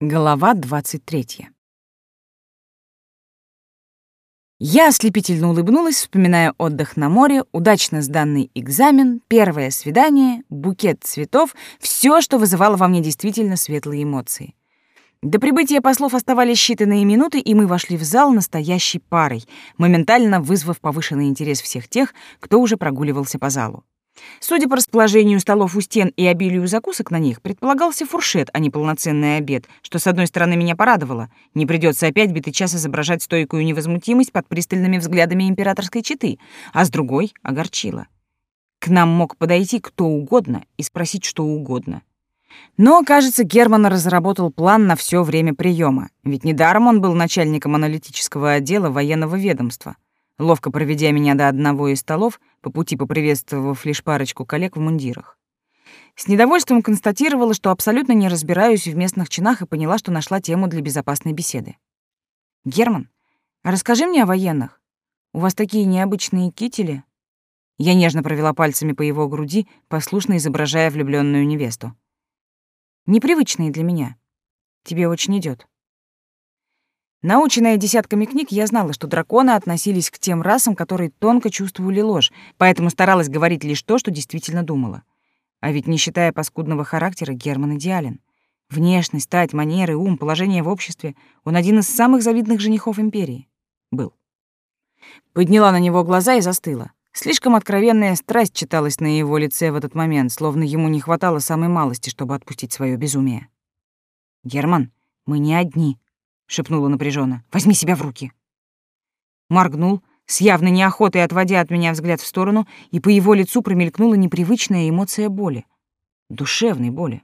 Глава 23. Я ослепительно улыбнулась, вспоминая отдых на море, удачно сданный экзамен, первое свидание, букет цветов, все, что вызывало во мне действительно светлые эмоции. До прибытия послов оставались считанные минуты, и мы вошли в зал настоящей парой, моментально вызвав повышенный интерес всех тех, кто уже прогуливался по залу. Судя по расположению столов у стен и обилию закусок на них, предполагался фуршет, а не полноценный обед, что, с одной стороны, меня порадовало. Не придется опять битый час изображать стойкую невозмутимость под пристальными взглядами императорской четы, а с другой — огорчило. К нам мог подойти кто угодно и спросить что угодно. Но, кажется, Герман разработал план на все время приема, ведь недаром он был начальником аналитического отдела военного ведомства — ловко проведя меня до одного из столов, по пути поприветствовав лишь парочку коллег в мундирах. С недовольством констатировала, что абсолютно не разбираюсь в местных чинах и поняла, что нашла тему для безопасной беседы. «Герман, а расскажи мне о военных. У вас такие необычные кители?» Я нежно провела пальцами по его груди, послушно изображая влюбленную невесту. «Непривычные для меня. Тебе очень идет. Наученная десятками книг, я знала, что драконы относились к тем расам, которые тонко чувствовали ложь, поэтому старалась говорить лишь то, что действительно думала. А ведь, не считая паскудного характера, Герман идеален. Внешность, стать, манеры, ум, положение в обществе — он один из самых завидных женихов империи. Был. Подняла на него глаза и застыла. Слишком откровенная страсть читалась на его лице в этот момент, словно ему не хватало самой малости, чтобы отпустить свое безумие. «Герман, мы не одни», шепнула напряженно. Возьми себя в руки. Моргнул, с явной неохотой отводя от меня взгляд в сторону, и по его лицу промелькнула непривычная эмоция боли. Душевной боли.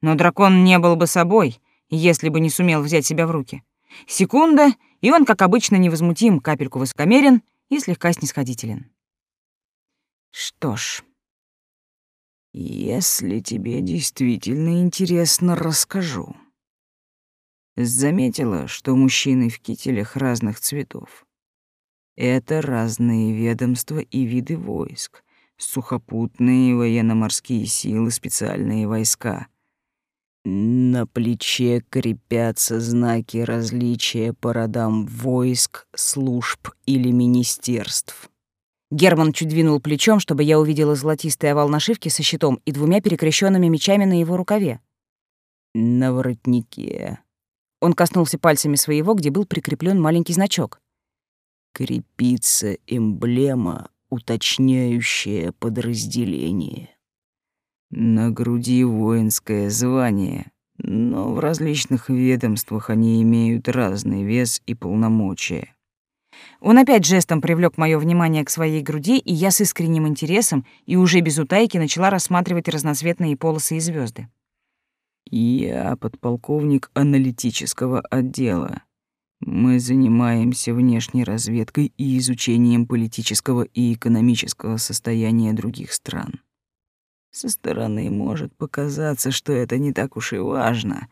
Но дракон не был бы собой, если бы не сумел взять себя в руки. Секунда, и он, как обычно, невозмутим, капельку высокомерен и слегка снисходителен. Что ж, если тебе действительно интересно, расскажу. Заметила, что мужчины в кителях разных цветов. Это разные ведомства и виды войск, сухопутные военно-морские силы, специальные войска. На плече крепятся знаки различия по родам войск, служб или министерств. Герман чуть двинул плечом, чтобы я увидела золотистый овал нашивки со щитом и двумя перекрещенными мечами на его рукаве. На воротнике он коснулся пальцами своего, где был прикреплен маленький значок. «Крепится эмблема, уточняющая подразделение. На груди воинское звание, но в различных ведомствах они имеют разный вес и полномочия. Он опять жестом привлек мое внимание к своей груди, и я с искренним интересом и уже без утайки начала рассматривать разноцветные полосы и звезды. Я подполковник аналитического отдела. Мы занимаемся внешней разведкой и изучением политического и экономического состояния других стран. Со стороны может показаться, что это не так уж и важно,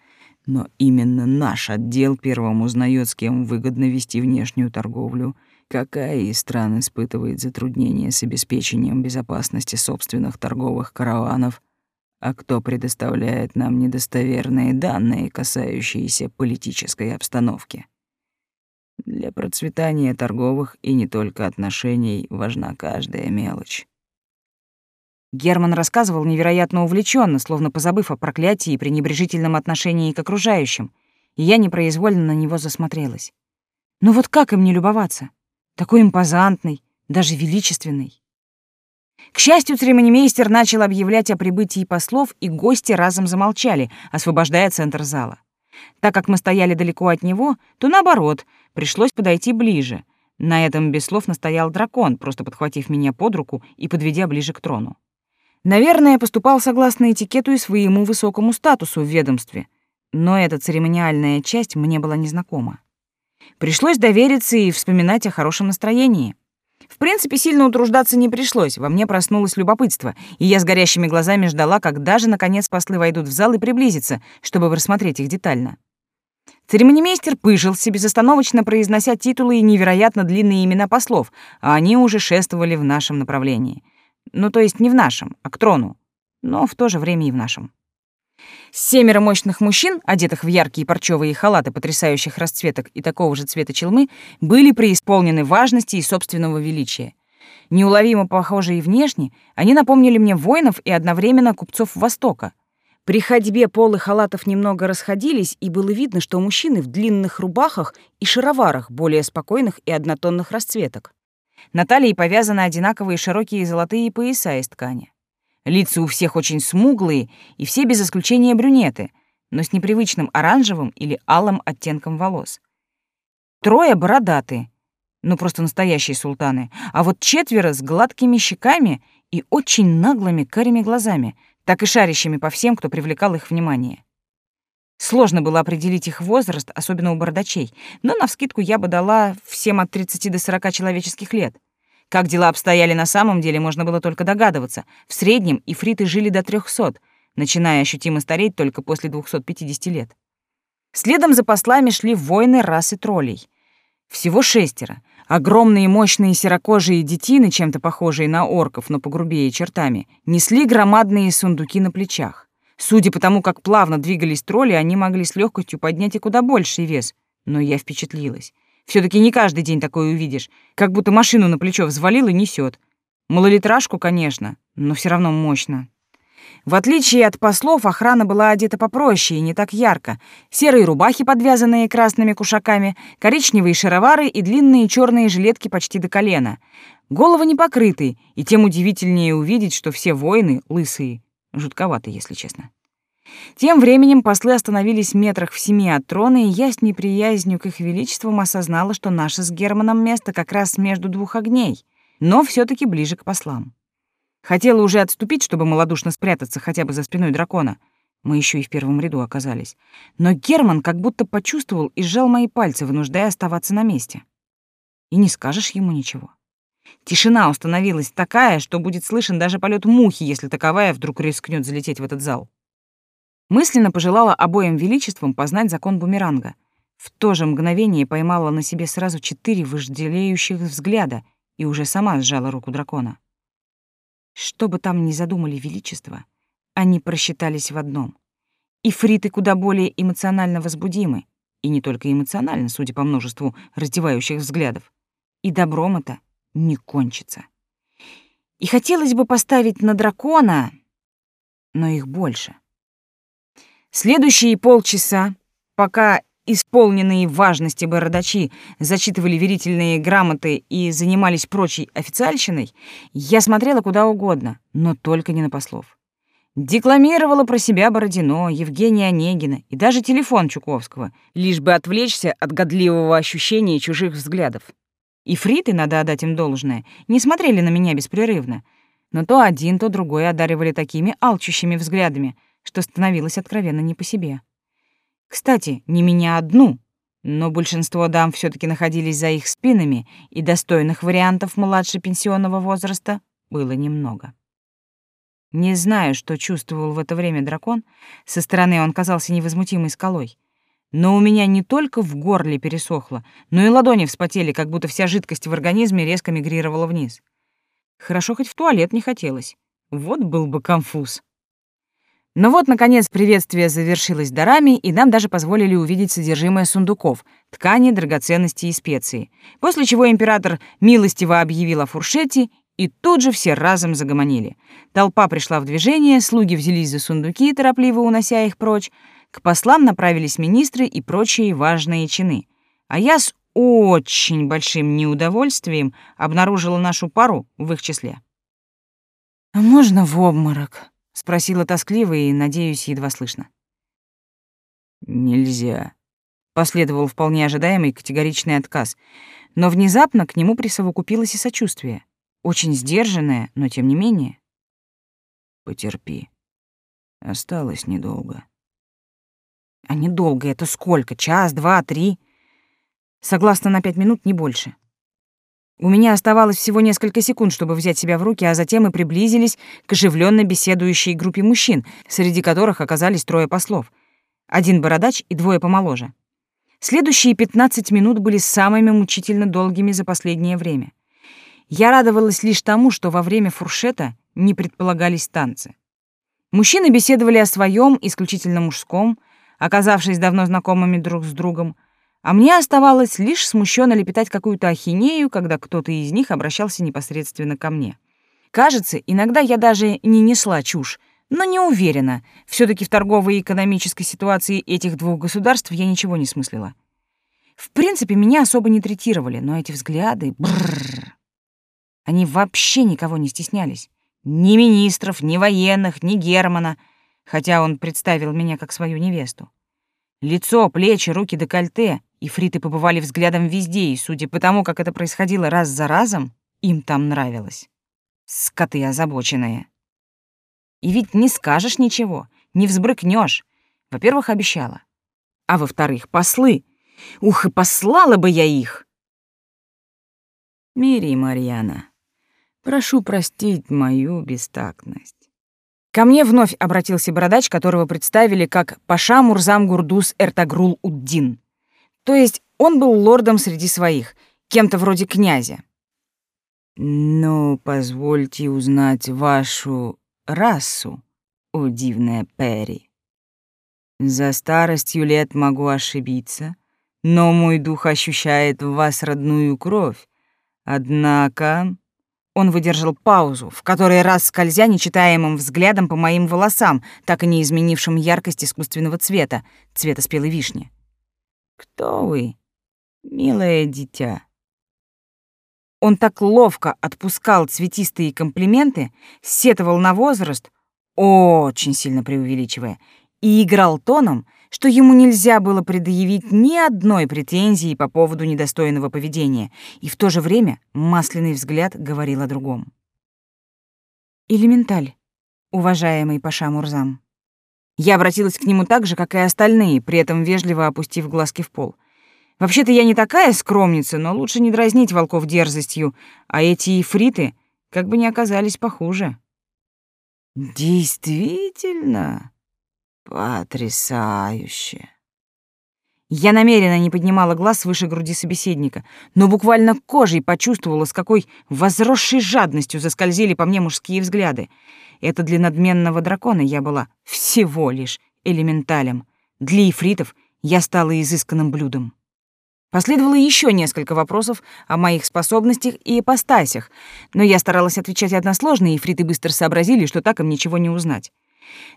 но именно наш отдел первым узнает, с кем выгодно вести внешнюю торговлю, какая из стран испытывает затруднения с обеспечением безопасности собственных торговых караванов — а кто предоставляет нам недостоверные данные, касающиеся политической обстановки. Для процветания торговых и не только отношений важна каждая мелочь. Герман рассказывал невероятно увлеченно, словно позабыв о проклятии и пренебрежительном отношении к окружающим, и я непроизвольно на него засмотрелась. Ну вот как им не любоваться? Такой импозантный, даже величественный. К счастью, церемонимейстер начал объявлять о прибытии послов, и гости разом замолчали, освобождая центр зала. Так как мы стояли далеко от него, то наоборот, пришлось подойти ближе. На этом без слов настоял дракон, просто подхватив меня под руку и подведя ближе к трону. Наверное, поступал согласно этикету и своему высокому статусу в ведомстве, но эта церемониальная часть мне была незнакома. Пришлось довериться и вспоминать о хорошем настроении. В принципе, сильно утруждаться не пришлось, во мне проснулось любопытство, и я с горящими глазами ждала, когда же, наконец, послы войдут в зал и приблизятся, чтобы рассмотреть их детально. Церемонимейстер пыжился, безостановочно произнося титулы и невероятно длинные имена послов, а они уже шествовали в нашем направлении. Ну, то есть не в нашем, а к трону, но в то же время и в нашем. Семеро мощных мужчин, одетых в яркие парчевые халаты потрясающих расцветок и такого же цвета челмы, были преисполнены важности и собственного величия. Неуловимо похожие внешне, они напомнили мне воинов и одновременно купцов Востока. При ходьбе полы халатов немного расходились, и было видно, что мужчины в длинных рубахах и шароварах более спокойных и однотонных расцветок. На талии повязаны одинаковые широкие золотые пояса из ткани. Лица у всех очень смуглые, и все без исключения брюнеты, но с непривычным оранжевым или алым оттенком волос. Трое бородатые, ну просто настоящие султаны, а вот четверо с гладкими щеками и очень наглыми карими глазами, так и шарящими по всем, кто привлекал их внимание. Сложно было определить их возраст, особенно у бородачей, но навскидку я бы дала всем от 30 до 40 человеческих лет. Как дела обстояли на самом деле, можно было только догадываться. В среднем ифриты жили до 300, начиная ощутимо стареть только после 250 лет. Следом за послами шли воины расы троллей. Всего шестеро. Огромные мощные серокожие детины, чем-то похожие на орков, но погрубее чертами, несли громадные сундуки на плечах. Судя по тому, как плавно двигались тролли, они могли с легкостью поднять и куда больший вес. Но я впечатлилась все таки не каждый день такое увидишь. Как будто машину на плечо взвалил и несет. Малолитражку, конечно, но все равно мощно. В отличие от послов, охрана была одета попроще и не так ярко. Серые рубахи, подвязанные красными кушаками, коричневые шаровары и длинные черные жилетки почти до колена. Головы не покрыты, и тем удивительнее увидеть, что все воины лысые. Жутковато, если честно. Тем временем послы остановились в метрах в семи от трона, и я с неприязнью к их величествам осознала, что наше с Германом место как раз между двух огней, но все таки ближе к послам. Хотела уже отступить, чтобы малодушно спрятаться хотя бы за спиной дракона. Мы еще и в первом ряду оказались. Но Герман как будто почувствовал и сжал мои пальцы, вынуждая оставаться на месте. И не скажешь ему ничего. Тишина установилась такая, что будет слышен даже полет мухи, если таковая вдруг рискнет залететь в этот зал. Мысленно пожелала обоим величествам познать закон бумеранга. В то же мгновение поймала на себе сразу четыре вожделеющих взгляда и уже сама сжала руку дракона. Что бы там ни задумали величество, они просчитались в одном. Ифриты куда более эмоционально возбудимы, и не только эмоционально, судя по множеству раздевающих взглядов. И добром это не кончится. И хотелось бы поставить на дракона, но их больше. Следующие полчаса, пока исполненные важности бородачи зачитывали верительные грамоты и занимались прочей официальщиной, я смотрела куда угодно, но только не на послов. Декламировала про себя Бородино, Евгения Онегина и даже телефон Чуковского, лишь бы отвлечься от годливого ощущения чужих взглядов. И фриты, надо отдать им должное, не смотрели на меня беспрерывно, но то один, то другой одаривали такими алчущими взглядами, что становилось откровенно не по себе. Кстати, не меня одну, но большинство дам все таки находились за их спинами, и достойных вариантов младше пенсионного возраста было немного. Не знаю, что чувствовал в это время дракон, со стороны он казался невозмутимой скалой. Но у меня не только в горле пересохло, но и ладони вспотели, как будто вся жидкость в организме резко мигрировала вниз. Хорошо, хоть в туалет не хотелось. Вот был бы конфуз. Но вот, наконец, приветствие завершилось дарами, и нам даже позволили увидеть содержимое сундуков, ткани, драгоценности и специи. После чего император милостиво объявил о фуршете, и тут же все разом загомонили. Толпа пришла в движение, слуги взялись за сундуки, торопливо унося их прочь. К послам направились министры и прочие важные чины. А я с очень большим неудовольствием обнаружила нашу пару в их числе. «А можно в обморок?» — спросила тоскливо и, надеюсь, едва слышно. «Нельзя», — последовал вполне ожидаемый категоричный отказ, но внезапно к нему присовокупилось и сочувствие, очень сдержанное, но тем не менее. «Потерпи. Осталось недолго». «А недолго это сколько? Час, два, три?» «Согласно на пять минут, не больше». У меня оставалось всего несколько секунд, чтобы взять себя в руки, а затем мы приблизились к оживленно беседующей группе мужчин, среди которых оказались трое послов. Один бородач и двое помоложе. Следующие 15 минут были самыми мучительно долгими за последнее время. Я радовалась лишь тому, что во время фуршета не предполагались танцы. Мужчины беседовали о своем, исключительно мужском, оказавшись давно знакомыми друг с другом, а мне оставалось лишь смущенно лепетать какую-то ахинею, когда кто-то из них обращался непосредственно ко мне. Кажется, иногда я даже не несла чушь, но не уверена. все таки в торговой и экономической ситуации этих двух государств я ничего не смыслила. В принципе, меня особо не третировали, но эти взгляды... Бррр, они вообще никого не стеснялись. Ни министров, ни военных, ни Германа, хотя он представил меня как свою невесту. Лицо, плечи, руки, декольте, и фриты побывали взглядом везде, и, судя по тому, как это происходило раз за разом, им там нравилось. Скоты озабоченные. И ведь не скажешь ничего, не взбрыкнешь. Во-первых, обещала. А во-вторых, послы. Ух, и послала бы я их! Мири, Марьяна, прошу простить мою бестактность. Ко мне вновь обратился бородач, которого представили как Паша Мурзам Гурдус Эртагрул Уддин. То есть он был лордом среди своих, кем-то вроде князя. «Ну, позвольте узнать вашу расу, о дивная Перри. За старостью лет могу ошибиться, но мой дух ощущает в вас родную кровь. Однако он выдержал паузу, в которой раз скользя нечитаемым взглядом по моим волосам, так и не изменившим яркость искусственного цвета, цвета спелой вишни. «Кто вы, милое дитя?» Он так ловко отпускал цветистые комплименты, сетовал на возраст, очень сильно преувеличивая, и играл тоном, что ему нельзя было предъявить ни одной претензии по поводу недостойного поведения, и в то же время масляный взгляд говорил о другом. «Элементаль, уважаемый Паша Мурзам». Я обратилась к нему так же, как и остальные, при этом вежливо опустив глазки в пол. Вообще-то я не такая скромница, но лучше не дразнить волков дерзостью, а эти ифриты как бы не оказались похуже. Действительно потрясающе. Я намеренно не поднимала глаз выше груди собеседника, но буквально кожей почувствовала, с какой возросшей жадностью заскользили по мне мужские взгляды. Это для надменного дракона я была всего лишь элементалем. Для ифритов я стала изысканным блюдом. Последовало еще несколько вопросов о моих способностях и ипостасях, но я старалась отвечать односложно, и фриты быстро сообразили, что так им ничего не узнать.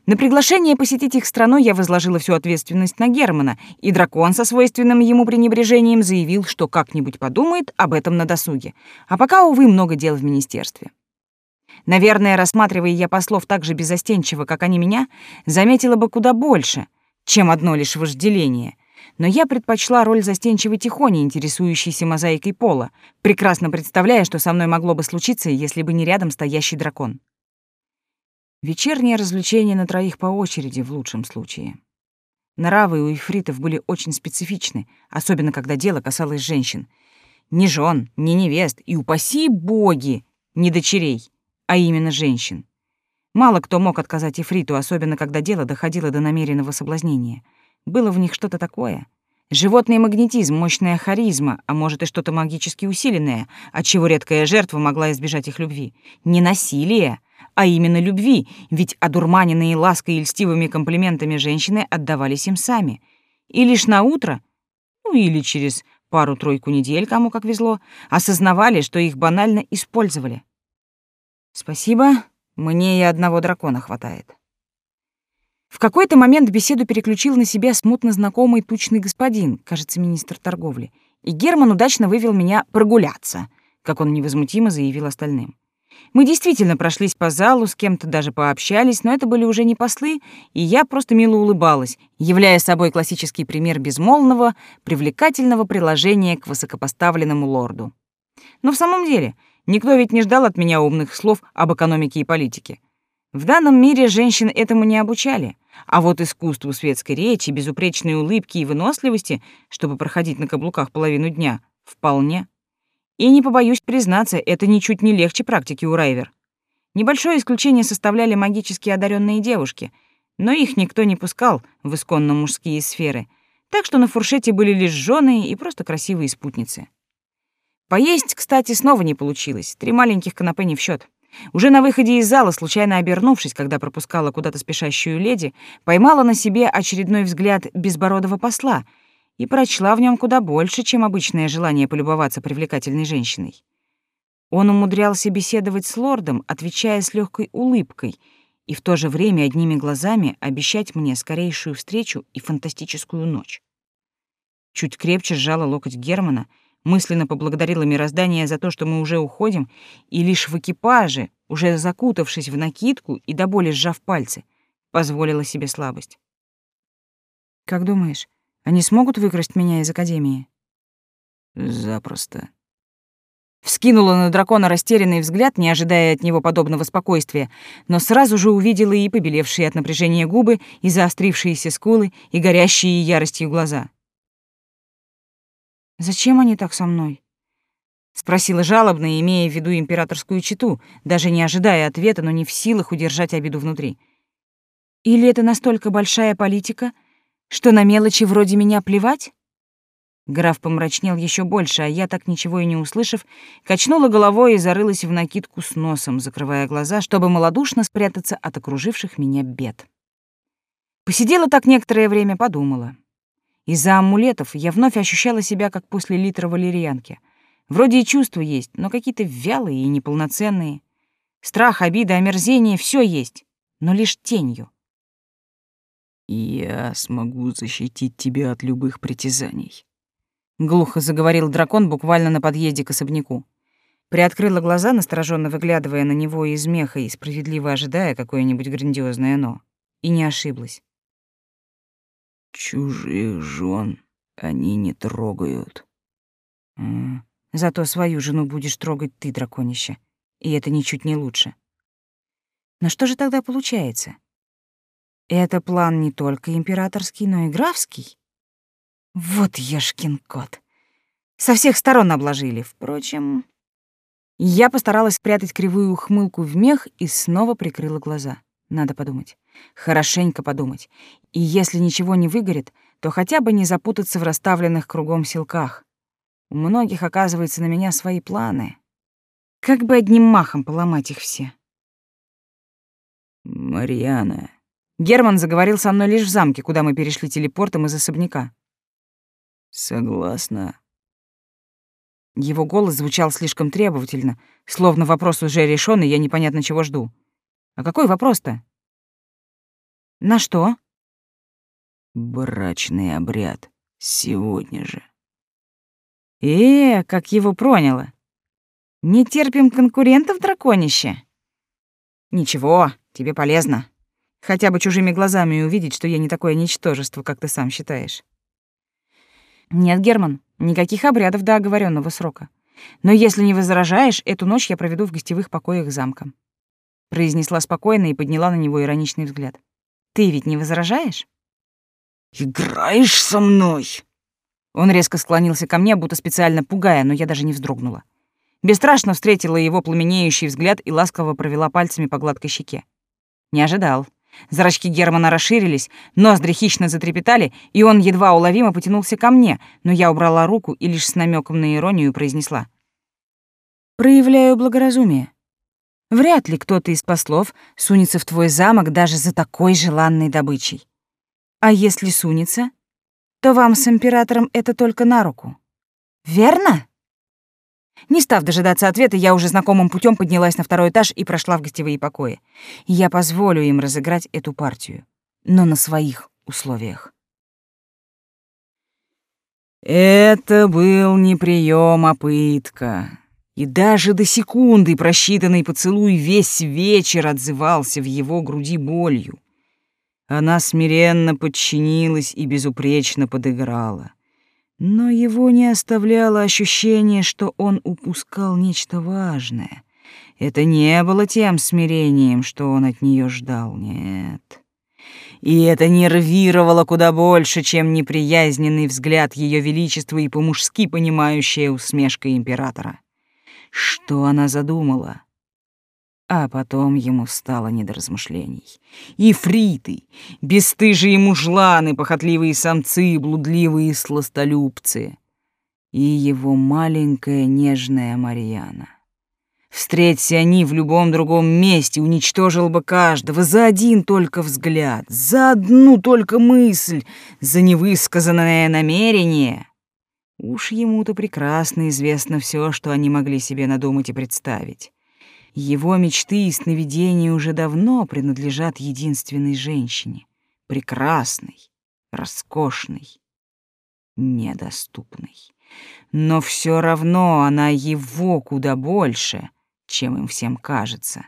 На приглашение посетить их страну я возложила всю ответственность на Германа, и дракон со свойственным ему пренебрежением заявил, что как-нибудь подумает об этом на досуге. А пока, увы, много дел в министерстве. Наверное, рассматривая я послов так же безостенчиво, как они меня, заметила бы куда больше, чем одно лишь вожделение — но я предпочла роль застенчивой тихони, интересующейся мозаикой пола, прекрасно представляя, что со мной могло бы случиться, если бы не рядом стоящий дракон. Вечернее развлечение на троих по очереди в лучшем случае. Нравы у ифритов были очень специфичны, особенно когда дело касалось женщин. Ни жен, ни невест, и упаси боги, не дочерей, а именно женщин. Мало кто мог отказать ифриту, особенно когда дело доходило до намеренного соблазнения — было в них что-то такое. Животный магнетизм, мощная харизма, а может и что-то магически усиленное, от чего редкая жертва могла избежать их любви. Не насилие, а именно любви, ведь одурманенные лаской и льстивыми комплиментами женщины отдавались им сами. И лишь на утро, ну или через пару-тройку недель, кому как везло, осознавали, что их банально использовали. Спасибо, мне и одного дракона хватает. В какой-то момент беседу переключил на себя смутно знакомый тучный господин, кажется, министр торговли, и Герман удачно вывел меня прогуляться, как он невозмутимо заявил остальным. Мы действительно прошлись по залу, с кем-то даже пообщались, но это были уже не послы, и я просто мило улыбалась, являя собой классический пример безмолвного, привлекательного приложения к высокопоставленному лорду. Но в самом деле, никто ведь не ждал от меня умных слов об экономике и политике. В данном мире женщин этому не обучали, а вот искусству светской речи, безупречной улыбки и выносливости, чтобы проходить на каблуках половину дня, вполне. И не побоюсь признаться, это ничуть не легче практики у Райвер. Небольшое исключение составляли магически одаренные девушки, но их никто не пускал в исконно мужские сферы, так что на фуршете были лишь жены и просто красивые спутницы. Поесть, кстати, снова не получилось, три маленьких канапе не в счет. Уже на выходе из зала, случайно обернувшись, когда пропускала куда-то спешащую леди, поймала на себе очередной взгляд безбородого посла и прочла в нем куда больше, чем обычное желание полюбоваться привлекательной женщиной. Он умудрялся беседовать с лордом, отвечая с легкой улыбкой, и в то же время одними глазами обещать мне скорейшую встречу и фантастическую ночь. Чуть крепче сжала локоть Германа, мысленно поблагодарила мироздание за то, что мы уже уходим, и лишь в экипаже, уже закутавшись в накидку и до боли сжав пальцы, позволила себе слабость. «Как думаешь, они смогут выкрасть меня из Академии?» «Запросто», Вскинула на дракона растерянный взгляд, не ожидая от него подобного спокойствия, но сразу же увидела и побелевшие от напряжения губы, и заострившиеся скулы, и горящие яростью глаза. «Зачем они так со мной?» — спросила жалобно, имея в виду императорскую читу, даже не ожидая ответа, но не в силах удержать обиду внутри. «Или это настолько большая политика, что на мелочи вроде меня плевать?» Граф помрачнел еще больше, а я, так ничего и не услышав, качнула головой и зарылась в накидку с носом, закрывая глаза, чтобы малодушно спрятаться от окруживших меня бед. Посидела так некоторое время, подумала. Из-за амулетов я вновь ощущала себя, как после литра валерьянки. Вроде и чувства есть, но какие-то вялые и неполноценные. Страх, обида, омерзение — все есть, но лишь тенью. «Я смогу защитить тебя от любых притязаний», глухо заговорил дракон буквально на подъезде к особняку. Приоткрыла глаза, настороженно выглядывая на него из меха и справедливо ожидая какое-нибудь грандиозное «но». И не ошиблась. «Чужих жен они не трогают». М Зато свою жену будешь трогать ты, драконище. И это ничуть не лучше. Но что же тогда получается? Это план не только императорский, но и графский? Вот ешкин кот. Со всех сторон обложили. Впрочем, я постаралась спрятать кривую ухмылку в мех и снова прикрыла глаза. Надо подумать. Хорошенько подумать. И если ничего не выгорит, то хотя бы не запутаться в расставленных кругом силках. У многих, оказывается, на меня свои планы. Как бы одним махом поломать их все. «Марьяна». Герман заговорил со мной лишь в замке, куда мы перешли телепортом из особняка. Согласна. Его голос звучал слишком требовательно, словно вопрос уже решен, и я непонятно чего жду. А какой вопрос-то? На что? Брачный обряд. Сегодня же. Э, как его проняло. Не терпим конкурентов, драконище. Ничего, тебе полезно. Хотя бы чужими глазами увидеть, что я не такое ничтожество, как ты сам считаешь. Нет, Герман, никаких обрядов до оговоренного срока. Но если не возражаешь, эту ночь я проведу в гостевых покоях замка. Произнесла спокойно и подняла на него ироничный взгляд. Ты ведь не возражаешь? Играешь со мной? Он резко склонился ко мне, будто специально пугая, но я даже не вздрогнула. Бесстрашно встретила его пламенеющий взгляд и ласково провела пальцами по гладкой щеке. Не ожидал. Зрачки Германа расширились, ноздри хищно затрепетали, и он едва уловимо потянулся ко мне, но я убрала руку и лишь с намеком на иронию произнесла. «Проявляю благоразумие. Вряд ли кто-то из послов сунется в твой замок даже за такой желанной добычей. А если сунется, то вам с императором это только на руку. Верно?» Не став дожидаться ответа, я уже знакомым путем поднялась на второй этаж и прошла в гостевые покои. Я позволю им разыграть эту партию, но на своих условиях. Это был не прием, а пытка. И даже до секунды просчитанный поцелуй весь вечер отзывался в его груди болью. Она смиренно подчинилась и безупречно подыграла. Но его не оставляло ощущение, что он упускал нечто важное. Это не было тем смирением, что он от нее ждал, нет. И это нервировало куда больше, чем неприязненный взгляд Ее Величества и по-мужски понимающая усмешка императора. Что она задумала? А потом ему стало не до размышлений. Ифриты, бесстыжие мужланы, похотливые самцы, блудливые сластолюбцы. И его маленькая нежная Марьяна. Встреться они в любом другом месте, уничтожил бы каждого за один только взгляд, за одну только мысль, за невысказанное намерение. Уж ему-то прекрасно известно все, что они могли себе надумать и представить. Его мечты и сновидения уже давно принадлежат единственной женщине, прекрасной, роскошной, недоступной. Но все равно она его куда больше, чем им всем кажется.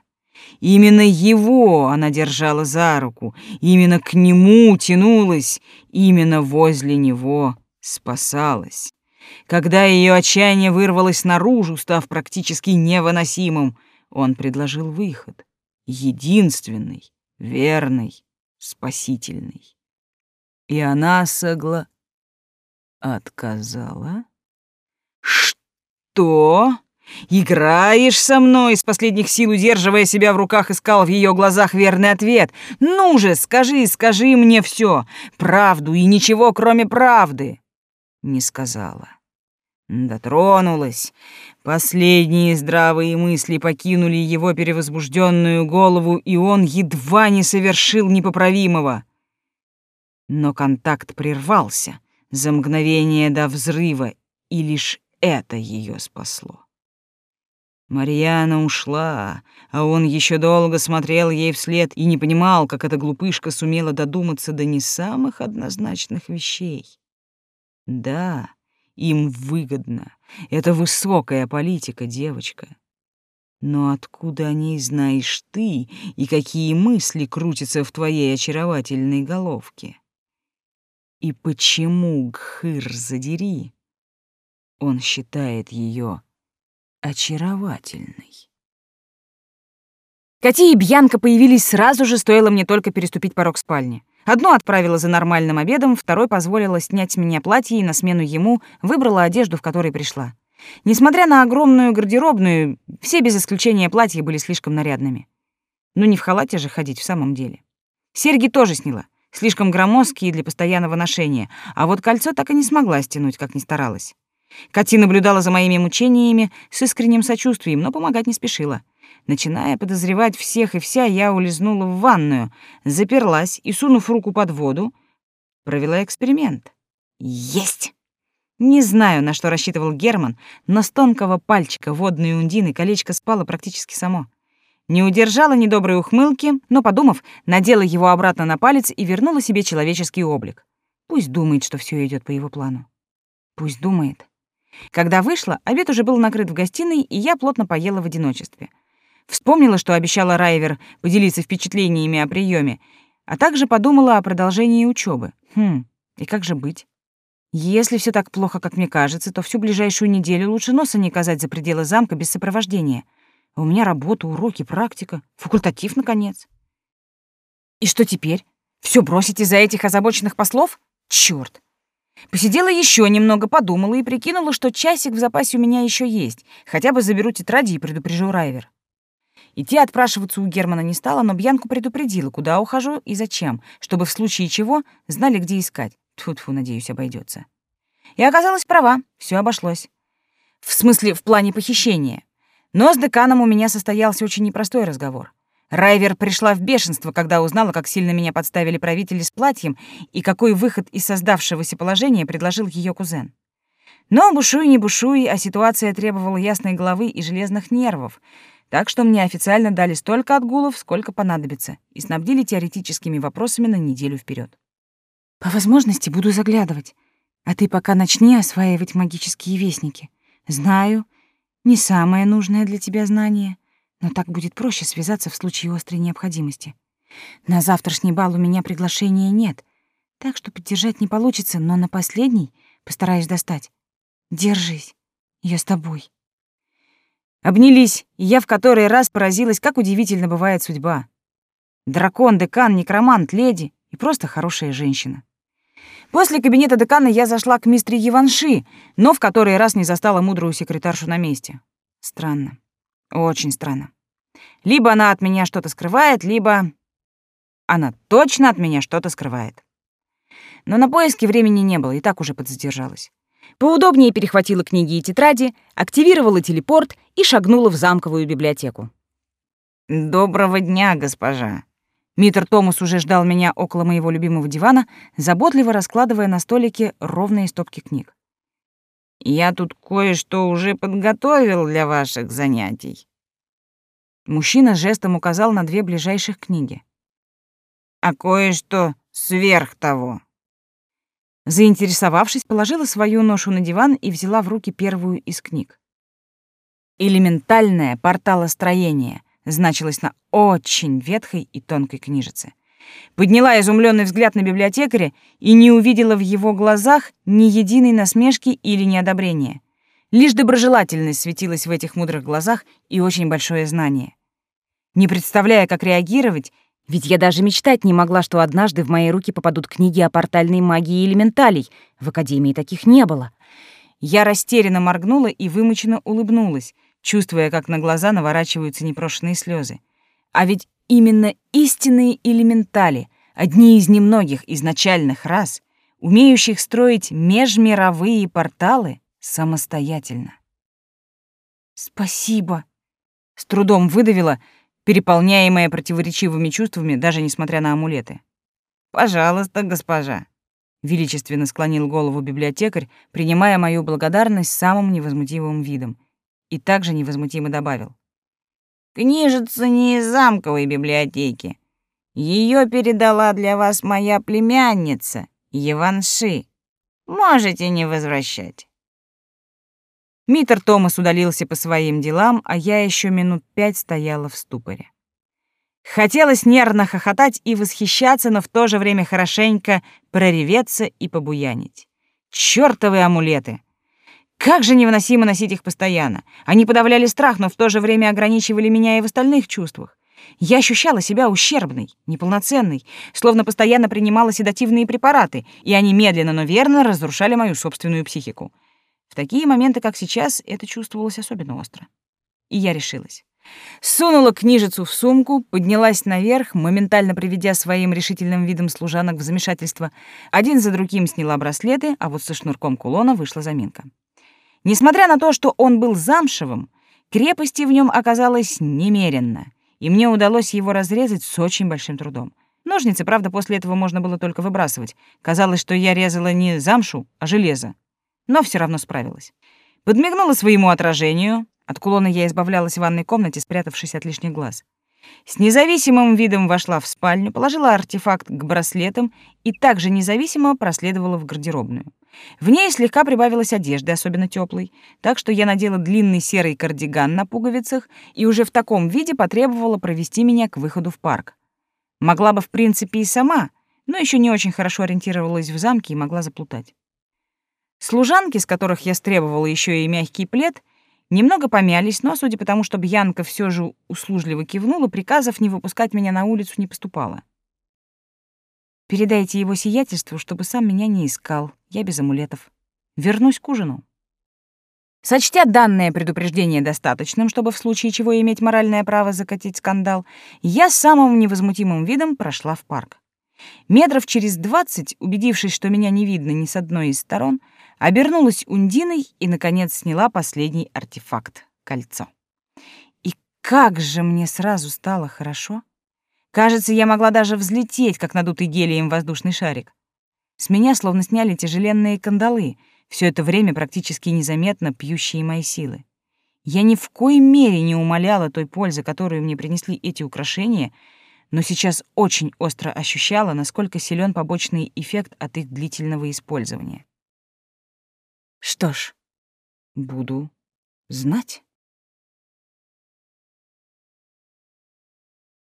Именно его она держала за руку, именно к нему тянулась, именно возле него спасалась. Когда ее отчаяние вырвалось наружу, став практически невыносимым, он предложил выход. Единственный, верный, спасительный. И она согла... Отказала? Что? Играешь со мной, из последних сил удерживая себя в руках, искал в ее глазах верный ответ. Ну же, скажи, скажи мне все, правду и ничего, кроме правды. Не сказала. Дотронулась. Последние здравые мысли покинули его перевозбужденную голову, и он едва не совершил непоправимого. Но контакт прервался за мгновение до взрыва, и лишь это ее спасло. Марьяна ушла, а он еще долго смотрел ей вслед и не понимал, как эта глупышка сумела додуматься до не самых однозначных вещей. Да, им выгодно. Это высокая политика, девочка. Но откуда о ней знаешь ты и какие мысли крутятся в твоей очаровательной головке? И почему, Гхыр, задери, он считает ее очаровательной? Кати и Бьянка появились сразу же, стоило мне только переступить порог спальни. Одну отправила за нормальным обедом, второй позволила снять с меня платье и на смену ему выбрала одежду, в которой пришла. Несмотря на огромную гардеробную, все без исключения платья были слишком нарядными. Ну не в халате же ходить в самом деле. Серьги тоже сняла, слишком громоздкие для постоянного ношения, а вот кольцо так и не смогла стянуть, как ни старалась. Кати наблюдала за моими мучениями с искренним сочувствием, но помогать не спешила. Начиная подозревать всех и вся, я улизнула в ванную, заперлась и, сунув руку под воду, провела эксперимент. Есть! Не знаю, на что рассчитывал Герман, но с тонкого пальчика водной ундины колечко спало практически само. Не удержала недоброй ухмылки, но, подумав, надела его обратно на палец и вернула себе человеческий облик. Пусть думает, что все идет по его плану. Пусть думает. Когда вышла, обед уже был накрыт в гостиной, и я плотно поела в одиночестве. Вспомнила, что обещала Райвер поделиться впечатлениями о приеме, а также подумала о продолжении учебы. Хм, и как же быть? Если все так плохо, как мне кажется, то всю ближайшую неделю лучше носа не казать за пределы замка без сопровождения. у меня работа, уроки, практика, факультатив, наконец. И что теперь? Все бросить из-за этих озабоченных послов? Черт! Посидела еще немного, подумала и прикинула, что часик в запасе у меня еще есть. Хотя бы заберу тетради и предупрежу Райвер. Идти отпрашиваться у Германа не стала, но Бьянку предупредила, куда ухожу и зачем, чтобы в случае чего знали, где искать. Тьфу-тьфу, надеюсь, обойдется. И оказалась права, все обошлось. В смысле, в плане похищения. Но с деканом у меня состоялся очень непростой разговор. Райвер пришла в бешенство, когда узнала, как сильно меня подставили правители с платьем и какой выход из создавшегося положения предложил ее кузен. Но бушуй не бушуй, а ситуация требовала ясной головы и железных нервов, так что мне официально дали столько отгулов, сколько понадобится, и снабдили теоретическими вопросами на неделю вперед. По возможности буду заглядывать, а ты пока начни осваивать магические вестники. Знаю, не самое нужное для тебя знание, но так будет проще связаться в случае острой необходимости. На завтрашний бал у меня приглашения нет, так что поддержать не получится, но на последний постараюсь достать. Держись, я с тобой. Обнялись, и я в который раз поразилась, как удивительно бывает судьба. Дракон, декан, некромант, леди и просто хорошая женщина. После кабинета декана я зашла к мистере Еванши, но в который раз не застала мудрую секретаршу на месте. Странно. Очень странно. Либо она от меня что-то скрывает, либо... Она точно от меня что-то скрывает. Но на поиски времени не было, и так уже подзадержалась. Поудобнее перехватила книги и тетради, активировала телепорт и шагнула в замковую библиотеку. «Доброго дня, госпожа!» Митер Томас уже ждал меня около моего любимого дивана, заботливо раскладывая на столике ровные стопки книг. «Я тут кое-что уже подготовил для ваших занятий». Мужчина жестом указал на две ближайших книги. «А кое-что сверх того». Заинтересовавшись, положила свою ношу на диван и взяла в руки первую из книг. «Элементальное порталостроение», значилось на очень ветхой и тонкой книжице. Подняла изумленный взгляд на библиотекаря и не увидела в его глазах ни единой насмешки или неодобрения. Лишь доброжелательность светилась в этих мудрых глазах и очень большое знание. Не представляя, как реагировать, ведь я даже мечтать не могла, что однажды в мои руки попадут книги о портальной магии элементалей. В Академии таких не было. Я растерянно моргнула и вымученно улыбнулась — чувствуя, как на глаза наворачиваются непрошенные слезы. А ведь именно истинные элементали, одни из немногих изначальных рас, умеющих строить межмировые порталы самостоятельно. «Спасибо», — с трудом выдавила, переполняемая противоречивыми чувствами, даже несмотря на амулеты. «Пожалуйста, госпожа», — величественно склонил голову библиотекарь, принимая мою благодарность самым невозмутимым видом — и также невозмутимо добавил. «Книжица не из замковой библиотеки. Ее передала для вас моя племянница, Еванши. Можете не возвращать». Митер Томас удалился по своим делам, а я еще минут пять стояла в ступоре. Хотелось нервно хохотать и восхищаться, но в то же время хорошенько прореветься и побуянить. Чёртовы амулеты! Как же невыносимо носить их постоянно. Они подавляли страх, но в то же время ограничивали меня и в остальных чувствах. Я ощущала себя ущербной, неполноценной, словно постоянно принимала седативные препараты, и они медленно, но верно разрушали мою собственную психику. В такие моменты, как сейчас, это чувствовалось особенно остро. И я решилась. Сунула книжицу в сумку, поднялась наверх, моментально приведя своим решительным видом служанок в замешательство. Один за другим сняла браслеты, а вот со шнурком кулона вышла заминка. Несмотря на то, что он был замшевым, крепости в нем оказалось немеренно, и мне удалось его разрезать с очень большим трудом. Ножницы, правда, после этого можно было только выбрасывать. Казалось, что я резала не замшу, а железо. Но все равно справилась. Подмигнула своему отражению. От кулона я избавлялась в ванной комнате, спрятавшись от лишних глаз. С независимым видом вошла в спальню, положила артефакт к браслетам и также независимо проследовала в гардеробную. В ней слегка прибавилось одежды, особенно теплой, так что я надела длинный серый кардиган на пуговицах и уже в таком виде потребовала провести меня к выходу в парк. Могла бы, в принципе, и сама, но еще не очень хорошо ориентировалась в замке и могла заплутать. Служанки, с которых я стребовала еще и мягкий плед, немного помялись, но, судя по тому, что Бьянка все же услужливо кивнула, приказов не выпускать меня на улицу не поступало. Передайте его сиятельству, чтобы сам меня не искал. Я без амулетов. Вернусь к ужину. Сочтя данное предупреждение достаточным, чтобы в случае чего иметь моральное право закатить скандал, я самым невозмутимым видом прошла в парк. Метров через двадцать, убедившись, что меня не видно ни с одной из сторон, обернулась Ундиной и, наконец, сняла последний артефакт — кольцо. И как же мне сразу стало хорошо! Кажется, я могла даже взлететь, как надутый гелием воздушный шарик. С меня словно сняли тяжеленные кандалы, все это время практически незаметно пьющие мои силы. Я ни в коей мере не умоляла той пользы, которую мне принесли эти украшения, но сейчас очень остро ощущала, насколько силен побочный эффект от их длительного использования. Что ж, буду знать.